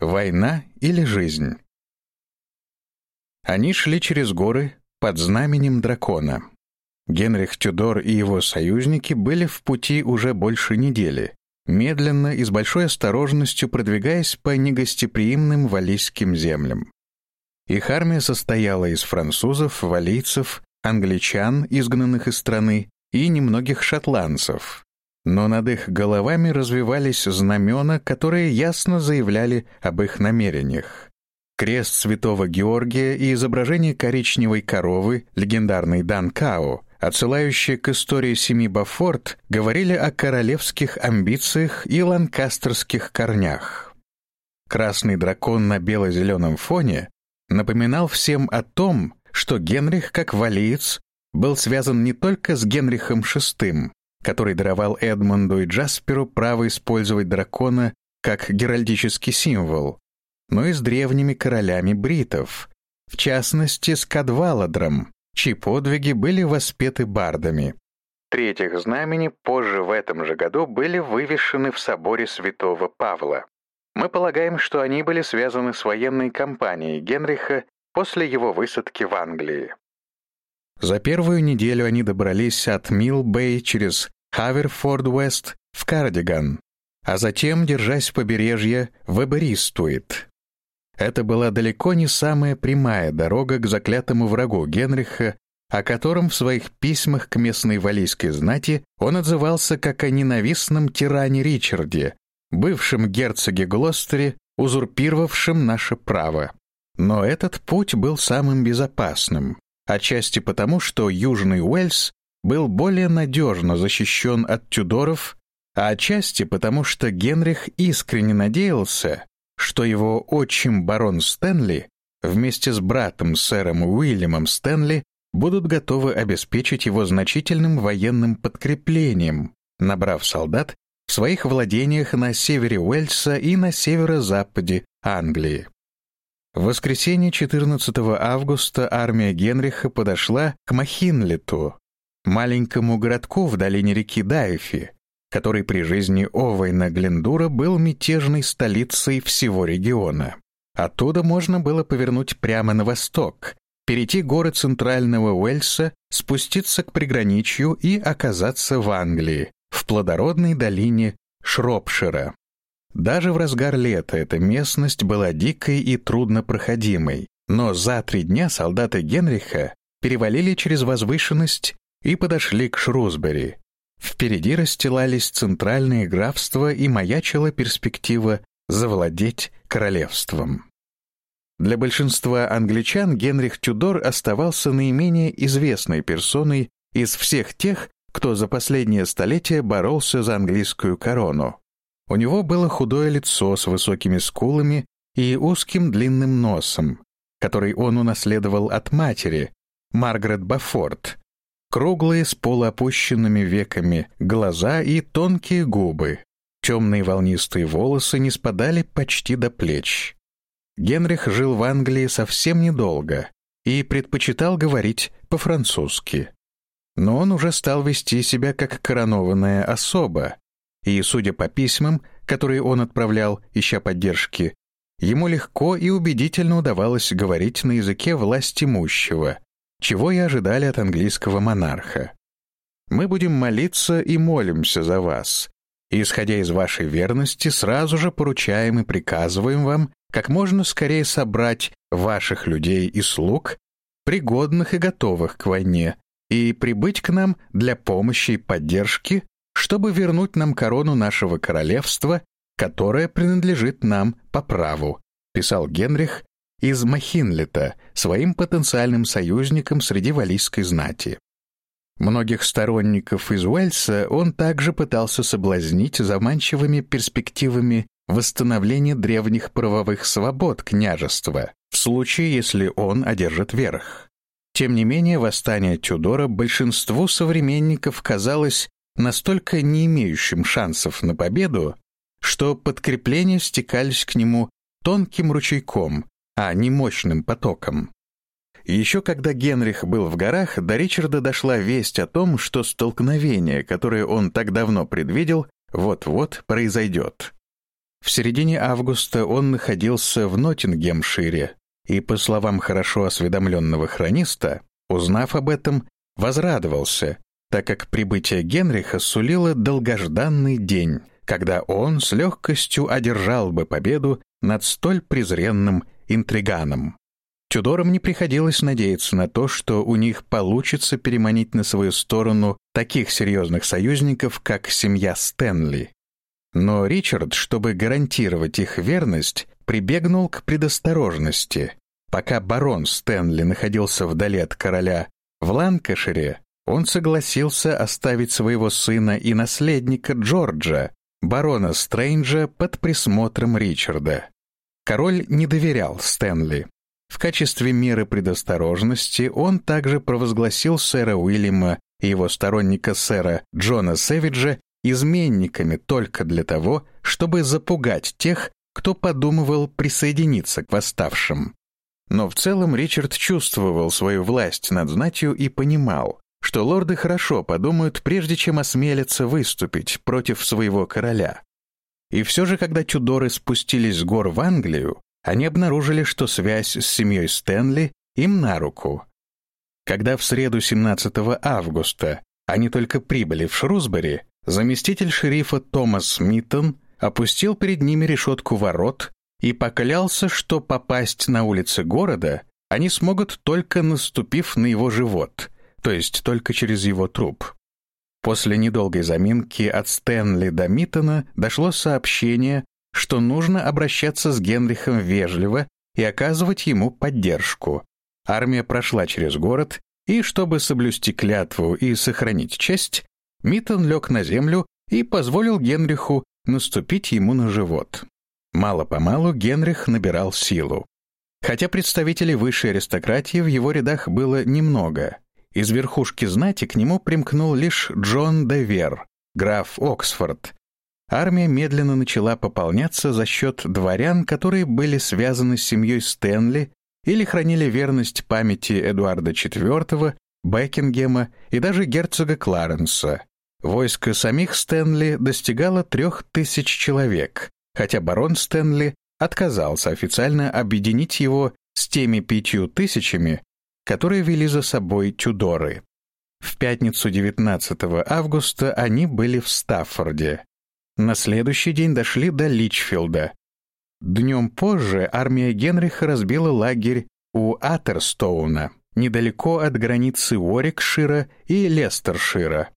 Война или жизнь? Они шли через горы под знаменем дракона. Генрих Тюдор и его союзники были в пути уже больше недели, медленно и с большой осторожностью продвигаясь по негостеприимным валийским землям. Их армия состояла из французов, валийцев, англичан, изгнанных из страны, и немногих шотландцев. Но над их головами развивались знамена, которые ясно заявляли об их намерениях. Крест святого Георгия и изображение коричневой коровы, легендарный Дан Као, отсылающие к истории семьи Бафорт, говорили о королевских амбициях и ланкастерских корнях. Красный дракон на бело-зеленом фоне напоминал всем о том, что Генрих, как валиец, был связан не только с Генрихом VI, который даровал Эдмунду и Джасперу право использовать дракона как геральдический символ, но и с древними королями бритов, в частности с Кадваладром, чьи подвиги были воспеты бардами. Третьих знамени позже в этом же году были вывешены в соборе святого Павла. Мы полагаем, что они были связаны с военной кампанией Генриха после его высадки в Англии. За первую неделю они добрались от Милл-Бэй через Хаверфорд-Уэст в Кардиган, а затем, держась побережья, в Эберистуит. Это была далеко не самая прямая дорога к заклятому врагу Генриха, о котором в своих письмах к местной валийской знати он отзывался как о ненавистном тиране Ричарде, бывшем герцоге Глостере, узурпировавшем наше право. Но этот путь был самым безопасным, отчасти потому, что Южный Уэльс был более надежно защищен от Тюдоров, а отчасти потому, что Генрих искренне надеялся, что его отчим барон Стэнли вместе с братом сэром Уильямом Стэнли будут готовы обеспечить его значительным военным подкреплением, набрав солдат в своих владениях на севере Уэльса и на северо-западе Англии. В воскресенье 14 августа армия Генриха подошла к Махинлету, маленькому городку в долине реки Дайфи, который при жизни Овейна Глендура был мятежной столицей всего региона. Оттуда можно было повернуть прямо на восток, перейти горы центрального Уэльса, спуститься к приграничью и оказаться в Англии, в плодородной долине Шропшира. Даже в разгар лета эта местность была дикой и труднопроходимой, но за три дня солдаты Генриха перевалили через возвышенность и подошли к Шрусбери, Впереди расстилались центральные графства и маячила перспектива завладеть королевством. Для большинства англичан Генрих Тюдор оставался наименее известной персоной из всех тех, кто за последнее столетие боролся за английскую корону. У него было худое лицо с высокими скулами и узким длинным носом, который он унаследовал от матери, Маргарет Бафорд, Круглые с полуопущенными веками глаза и тонкие губы. Темные волнистые волосы не спадали почти до плеч. Генрих жил в Англии совсем недолго и предпочитал говорить по-французски. Но он уже стал вести себя как коронованная особа, и, судя по письмам, которые он отправлял, ища поддержки, ему легко и убедительно удавалось говорить на языке власть имущего, чего и ожидали от английского монарха. Мы будем молиться и молимся за вас, и, исходя из вашей верности, сразу же поручаем и приказываем вам как можно скорее собрать ваших людей и слуг, пригодных и готовых к войне, и прибыть к нам для помощи и поддержки, чтобы вернуть нам корону нашего королевства, которая принадлежит нам по праву», писал Генрих из Махинлета, своим потенциальным союзником среди валийской знати. Многих сторонников из Уэльса он также пытался соблазнить заманчивыми перспективами восстановления древних правовых свобод княжества, в случае, если он одержит верх. Тем не менее, восстание Тюдора большинству современников казалось настолько не имеющим шансов на победу, что подкрепления стекались к нему тонким ручейком, а не мощным потоком. Еще когда Генрих был в горах, до Ричарда дошла весть о том, что столкновение, которое он так давно предвидел, вот-вот произойдет. В середине августа он находился в Ноттингемшире, и, по словам хорошо осведомленного хрониста, узнав об этом, возрадовался, так как прибытие Генриха сулило долгожданный день, когда он с легкостью одержал бы победу над столь презренным интриганом. Тюдорам не приходилось надеяться на то, что у них получится переманить на свою сторону таких серьезных союзников, как семья Стэнли. Но Ричард, чтобы гарантировать их верность, прибегнул к предосторожности. Пока барон Стэнли находился вдали от короля в Ланкашире, он согласился оставить своего сына и наследника Джорджа, барона Стрэнджа, под присмотром Ричарда. Король не доверял Стэнли. В качестве меры предосторожности он также провозгласил сэра Уильяма и его сторонника сэра Джона Сэвиджа изменниками только для того, чтобы запугать тех, кто подумывал присоединиться к восставшим. Но в целом Ричард чувствовал свою власть над знатью и понимал, что лорды хорошо подумают, прежде чем осмелятся выступить против своего короля. И все же, когда Тюдоры спустились с гор в Англию, они обнаружили, что связь с семьей Стэнли им на руку. Когда в среду 17 августа они только прибыли в Шрусбери, заместитель шерифа Томас Миттон опустил перед ними решетку ворот и поклялся, что попасть на улицы города они смогут только наступив на его живот, то есть только через его труп. После недолгой заминки от Стэнли до Миттона дошло сообщение, что нужно обращаться с Генрихом вежливо и оказывать ему поддержку. Армия прошла через город, и, чтобы соблюсти клятву и сохранить честь, Миттон лег на землю и позволил Генриху наступить ему на живот. Мало-помалу Генрих набирал силу. Хотя представителей высшей аристократии в его рядах было немного. Из верхушки знати к нему примкнул лишь Джон де Вер, граф Оксфорд. Армия медленно начала пополняться за счет дворян, которые были связаны с семьей Стэнли или хранили верность памяти Эдуарда IV, Бекингема и даже герцога Кларенса. Войско самих Стэнли достигало трех тысяч человек, хотя барон Стэнли отказался официально объединить его с теми пятью тысячами, которые вели за собой Тюдоры. В пятницу 19 августа они были в Стаффорде. На следующий день дошли до Личфилда. Днем позже армия Генриха разбила лагерь у Атерстоуна, недалеко от границы Уорикшира и Лестершира.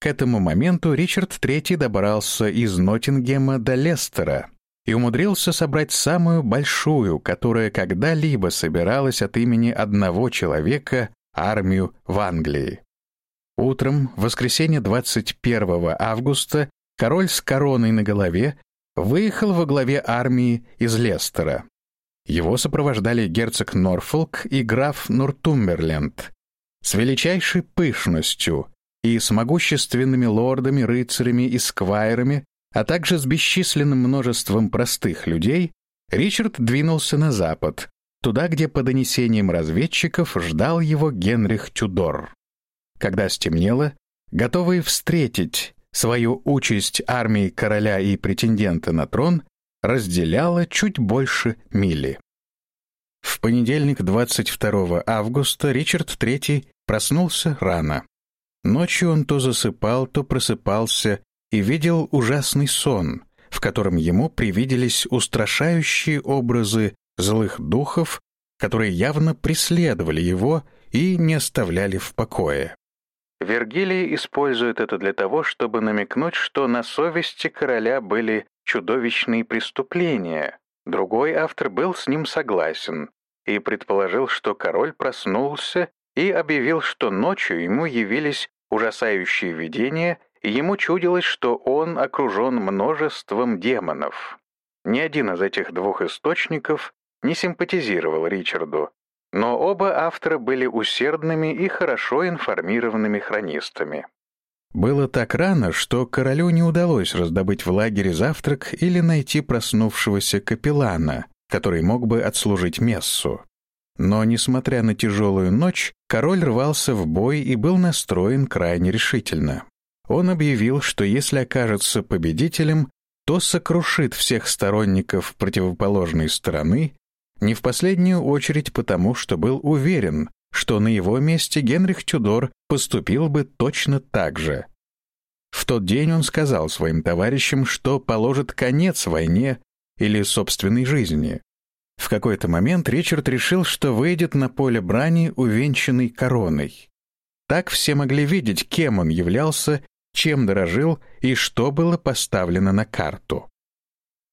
К этому моменту Ричард III добрался из Ноттингема до Лестера и умудрился собрать самую большую, которая когда-либо собиралась от имени одного человека, армию в Англии. Утром, в воскресенье 21 августа, король с короной на голове выехал во главе армии из Лестера. Его сопровождали герцог Норфолк и граф Нортумберленд. С величайшей пышностью и с могущественными лордами, рыцарями и сквайрами, а также с бесчисленным множеством простых людей, Ричард двинулся на запад, туда, где по донесениям разведчиков ждал его Генрих Тюдор. Когда стемнело, готовый встретить свою участь армии короля и претендента на трон, разделяла чуть больше мили. В понедельник 22 августа Ричард III проснулся рано. Ночью он то засыпал, то просыпался и видел ужасный сон, в котором ему привиделись устрашающие образы злых духов, которые явно преследовали его и не оставляли в покое. Вергилий использует это для того, чтобы намекнуть, что на совести короля были чудовищные преступления. Другой автор был с ним согласен и предположил, что король проснулся и объявил, что ночью ему явились ужасающие видения, и ему чудилось, что он окружен множеством демонов. Ни один из этих двух источников не симпатизировал Ричарду, но оба автора были усердными и хорошо информированными хронистами. Было так рано, что королю не удалось раздобыть в лагере завтрак или найти проснувшегося капеллана, который мог бы отслужить мессу. Но, несмотря на тяжелую ночь, король рвался в бой и был настроен крайне решительно. Он объявил, что если окажется победителем, то сокрушит всех сторонников противоположной стороны, не в последнюю очередь потому, что был уверен, что на его месте Генрих Тюдор поступил бы точно так же. В тот день он сказал своим товарищам, что положит конец войне или собственной жизни. В какой-то момент Ричард решил, что выйдет на поле брани, увенчанный короной. Так все могли видеть, кем он являлся, чем дорожил и что было поставлено на карту.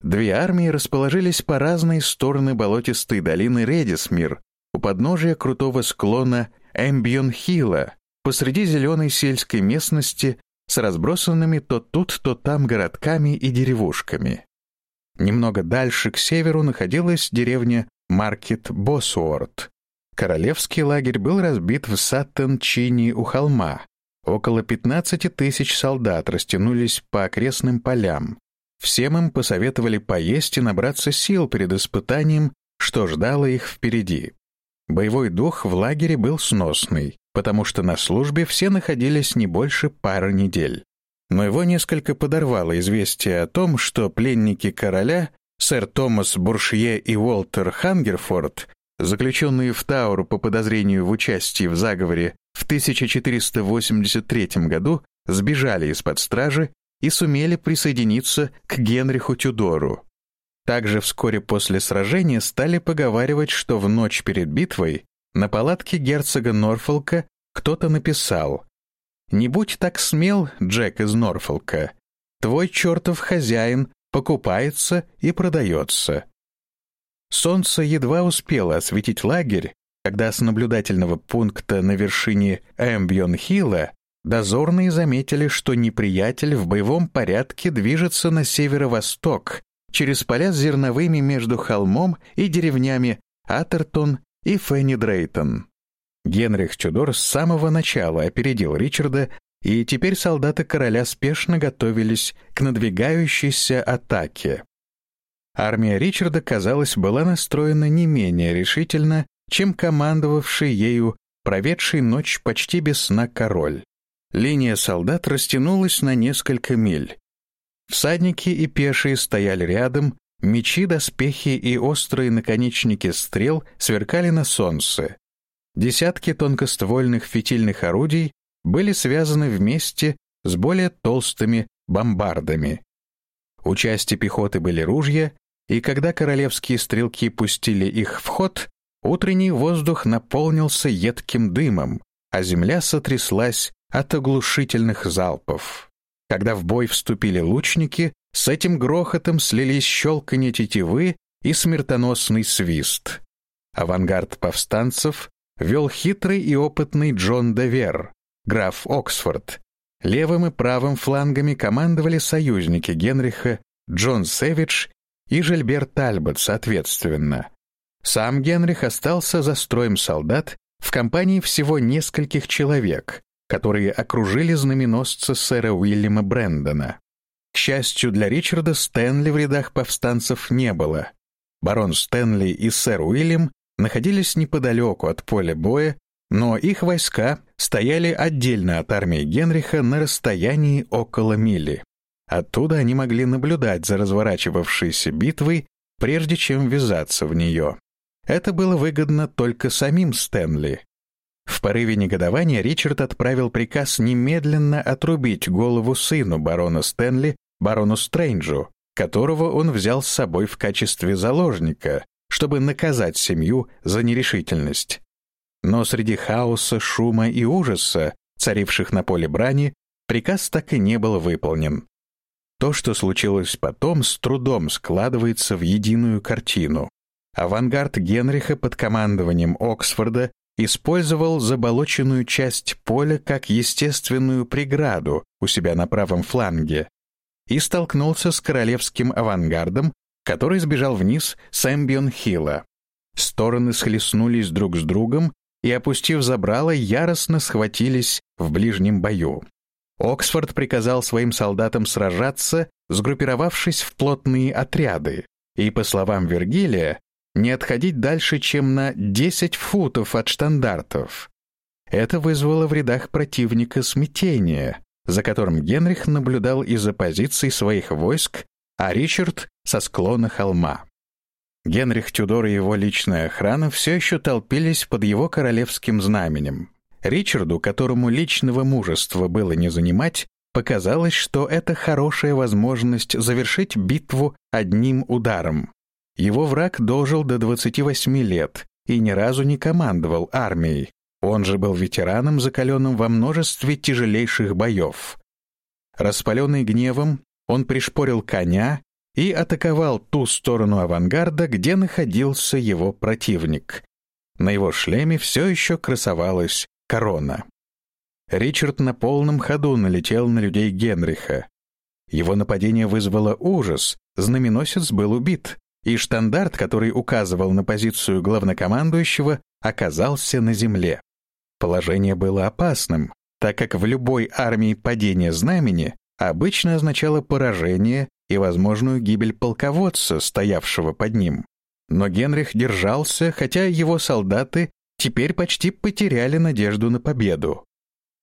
Две армии расположились по разные стороны болотистой долины Редисмир, у подножия крутого склона Эмбьон-Хилла, посреди зеленой сельской местности с разбросанными то тут, то там городками и деревушками. Немного дальше, к северу, находилась деревня Маркет-Босуорт. Королевский лагерь был разбит в Саттен-Чини у холма. Около 15 тысяч солдат растянулись по окрестным полям. Всем им посоветовали поесть и набраться сил перед испытанием, что ждало их впереди. Боевой дух в лагере был сносный, потому что на службе все находились не больше пары недель но его несколько подорвало известие о том, что пленники короля, сэр Томас Буршье и Уолтер Хангерфорд, заключенные в Тауру по подозрению в участии в заговоре в 1483 году, сбежали из-под стражи и сумели присоединиться к Генриху Тюдору. Также вскоре после сражения стали поговаривать, что в ночь перед битвой на палатке герцога Норфолка кто-то написал не будь так смел, Джек из Норфолка. Твой чертов хозяин покупается и продается. Солнце едва успело осветить лагерь, когда с наблюдательного пункта на вершине Эмбьон-Хилла дозорные заметили, что неприятель в боевом порядке движется на северо-восток, через поля с зерновыми между холмом и деревнями Атертон и Фенни Дрейтон. Генрих Чудор с самого начала опередил Ричарда, и теперь солдаты короля спешно готовились к надвигающейся атаке. Армия Ричарда, казалось, была настроена не менее решительно, чем командовавший ею, проведший ночь почти без сна король. Линия солдат растянулась на несколько миль. Всадники и пешие стояли рядом, мечи, доспехи и острые наконечники стрел сверкали на солнце. Десятки тонкоствольных фитильных орудий были связаны вместе с более толстыми бомбардами. У части пехоты были ружья, и когда королевские стрелки пустили их в ход, утренний воздух наполнился едким дымом, а земля сотряслась от оглушительных залпов. Когда в бой вступили лучники, с этим грохотом слились щелканье тетивы и смертоносный свист. Авангард повстанцев вел хитрый и опытный Джон Девер, граф Оксфорд. Левым и правым флангами командовали союзники Генриха Джон Сэвидж и Жильбер Тальбот, соответственно. Сам Генрих остался за строем солдат в компании всего нескольких человек, которые окружили знаменосца сэра Уильяма Брэндона. К счастью для Ричарда, Стэнли в рядах повстанцев не было. Барон Стэнли и сэр Уильям находились неподалеку от поля боя, но их войска стояли отдельно от армии Генриха на расстоянии около мили. Оттуда они могли наблюдать за разворачивавшейся битвой, прежде чем ввязаться в нее. Это было выгодно только самим Стэнли. В порыве негодования Ричард отправил приказ немедленно отрубить голову сыну барона Стэнли, барону Стрэнджу, которого он взял с собой в качестве заложника, чтобы наказать семью за нерешительность. Но среди хаоса, шума и ужаса, царивших на поле брани, приказ так и не был выполнен. То, что случилось потом, с трудом складывается в единую картину. Авангард Генриха под командованием Оксфорда использовал заболоченную часть поля как естественную преграду у себя на правом фланге и столкнулся с королевским авангардом, который сбежал вниз с Эмбион-Хилла. Стороны схлестнулись друг с другом и, опустив забрало, яростно схватились в ближнем бою. Оксфорд приказал своим солдатам сражаться, сгруппировавшись в плотные отряды, и, по словам Вергилия, не отходить дальше, чем на 10 футов от штандартов. Это вызвало в рядах противника смятение, за которым Генрих наблюдал из-за позиций своих войск а Ричард — со склона холма. Генрих Тюдор и его личная охрана все еще толпились под его королевским знаменем. Ричарду, которому личного мужества было не занимать, показалось, что это хорошая возможность завершить битву одним ударом. Его враг дожил до 28 лет и ни разу не командовал армией. Он же был ветераном, закаленным во множестве тяжелейших боев. Распаленный гневом, он пришпорил коня и атаковал ту сторону авангарда, где находился его противник. На его шлеме все еще красовалась корона. Ричард на полном ходу налетел на людей Генриха. Его нападение вызвало ужас, знаменосец был убит, и штандарт, который указывал на позицию главнокомандующего, оказался на земле. Положение было опасным, так как в любой армии падение знамени обычно означало поражение и возможную гибель полководца, стоявшего под ним. Но Генрих держался, хотя его солдаты теперь почти потеряли надежду на победу.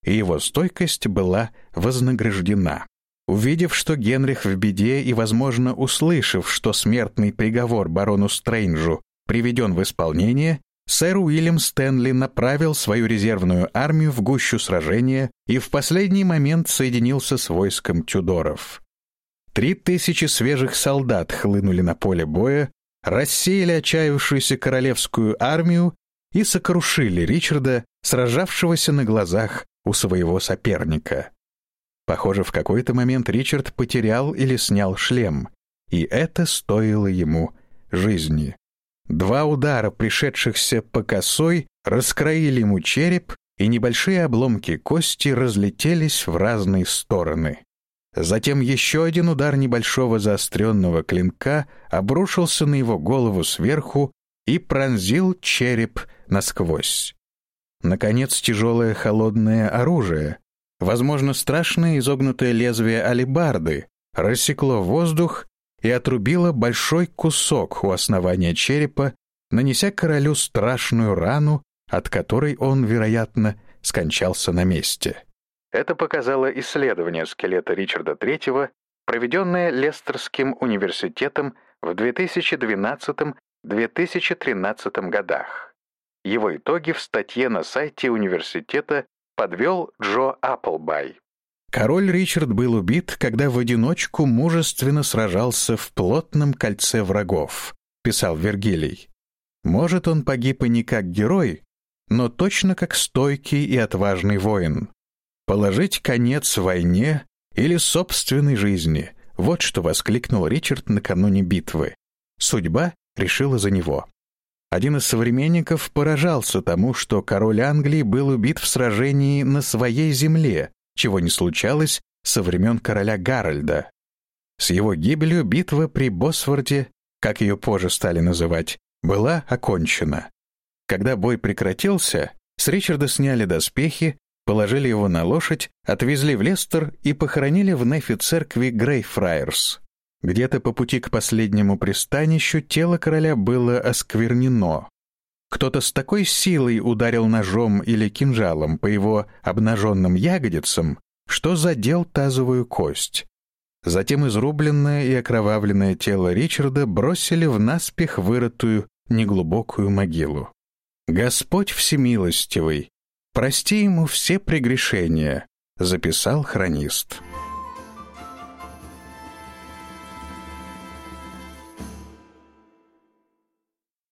И его стойкость была вознаграждена. Увидев, что Генрих в беде и, возможно, услышав, что смертный приговор барону Стрэнджу приведен в исполнение, сэр Уильям Стэнли направил свою резервную армию в гущу сражения и в последний момент соединился с войском Тюдоров. Три тысячи свежих солдат хлынули на поле боя, рассеяли отчаявшуюся королевскую армию и сокрушили Ричарда, сражавшегося на глазах у своего соперника. Похоже, в какой-то момент Ричард потерял или снял шлем, и это стоило ему жизни. Два удара, пришедшихся по косой, раскроили ему череп, и небольшие обломки кости разлетелись в разные стороны. Затем еще один удар небольшого заостренного клинка обрушился на его голову сверху и пронзил череп насквозь. Наконец, тяжелое холодное оружие, возможно, страшное изогнутое лезвие алебарды, рассекло воздух и отрубило большой кусок у основания черепа, нанеся королю страшную рану, от которой он, вероятно, скончался на месте. Это показало исследование скелета Ричарда III, проведенное Лестерским университетом в 2012-2013 годах. Его итоги в статье на сайте университета подвел Джо Апплбай. Король Ричард был убит, когда в одиночку мужественно сражался в плотном кольце врагов, писал Вергилий. Может, он погиб и не как герой, но точно как стойкий и отважный воин. Положить конец войне или собственной жизни — вот что воскликнул Ричард накануне битвы. Судьба решила за него. Один из современников поражался тому, что король Англии был убит в сражении на своей земле, чего не случалось со времен короля Гарольда. С его гибелью битва при Босфорде, как ее позже стали называть, была окончена. Когда бой прекратился, с Ричарда сняли доспехи, положили его на лошадь, отвезли в Лестер и похоронили в нефе церкви Грейфрайерс. Где-то по пути к последнему пристанищу тело короля было осквернено. Кто-то с такой силой ударил ножом или кинжалом по его обнаженным ягодицам, что задел тазовую кость. Затем изрубленное и окровавленное тело Ричарда бросили в наспех вырытую неглубокую могилу. «Господь всемилостивый, прости ему все прегрешения», — записал хронист.